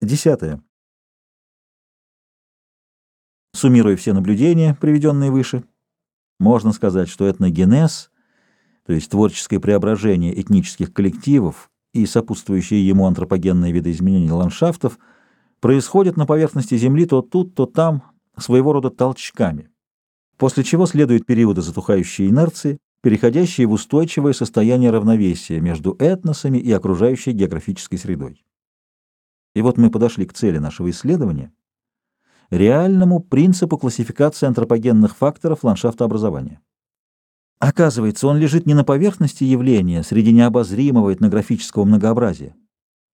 Десятое. Суммируя все наблюдения, приведенные выше, можно сказать, что этногенез, то есть творческое преображение этнических коллективов и сопутствующие ему антропогенные видоизменения ландшафтов, происходит на поверхности Земли то тут, то там, своего рода толчками, после чего следуют периоды затухающей инерции, переходящие в устойчивое состояние равновесия между этносами и окружающей географической средой. И вот мы подошли к цели нашего исследования — реальному принципу классификации антропогенных факторов ландшафтообразования. Оказывается, он лежит не на поверхности явления среди необозримого этнографического многообразия,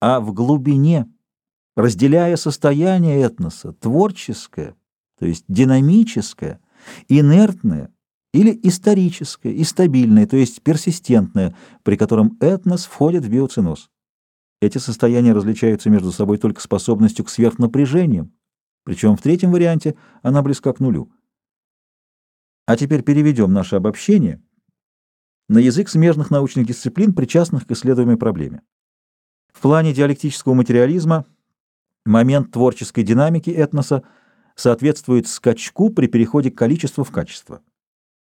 а в глубине, разделяя состояние этноса, творческое, то есть динамическое, инертное или историческое и стабильное, то есть персистентное, при котором этнос входит в биоциноз. Эти состояния различаются между собой только способностью к сверхнапряжениям, причем в третьем варианте она близка к нулю. А теперь переведем наше обобщение на язык смежных научных дисциплин, причастных к исследуемой проблеме. В плане диалектического материализма момент творческой динамики этноса соответствует скачку при переходе количества в качество.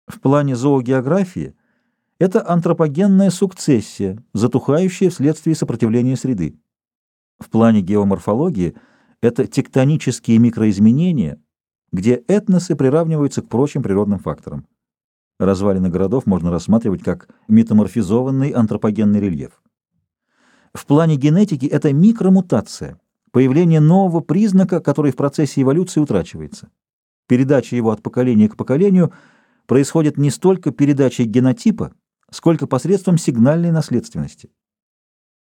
В плане зоогеографии это антропогенная сукцессия, затухающая вследствие сопротивления среды. В плане геоморфологии это тектонические микроизменения, где этносы приравниваются к прочим природным факторам. Развалины городов можно рассматривать как метаморфизованный антропогенный рельеф. В плане генетики это микромутация, появление нового признака, который в процессе эволюции утрачивается. Передача его от поколения к поколению происходит не столько передачей генотипа, сколько посредством сигнальной наследственности,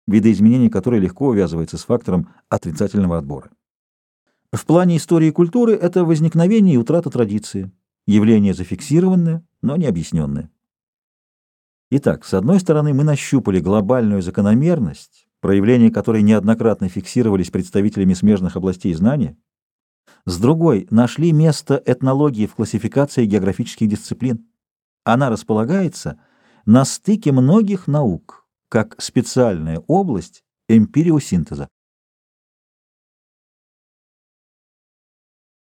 видоизменение которой легко увязывается с фактором отрицательного отбора. В плане истории и культуры это возникновение и утрата традиции, явление зафиксированное, но не объясненное. Итак, с одной стороны, мы нащупали глобальную закономерность, проявления которой неоднократно фиксировались представителями смежных областей знания, с другой, нашли место этнологии в классификации географических дисциплин. Она располагается на стыке многих наук, как специальная область эмпириосинтеза.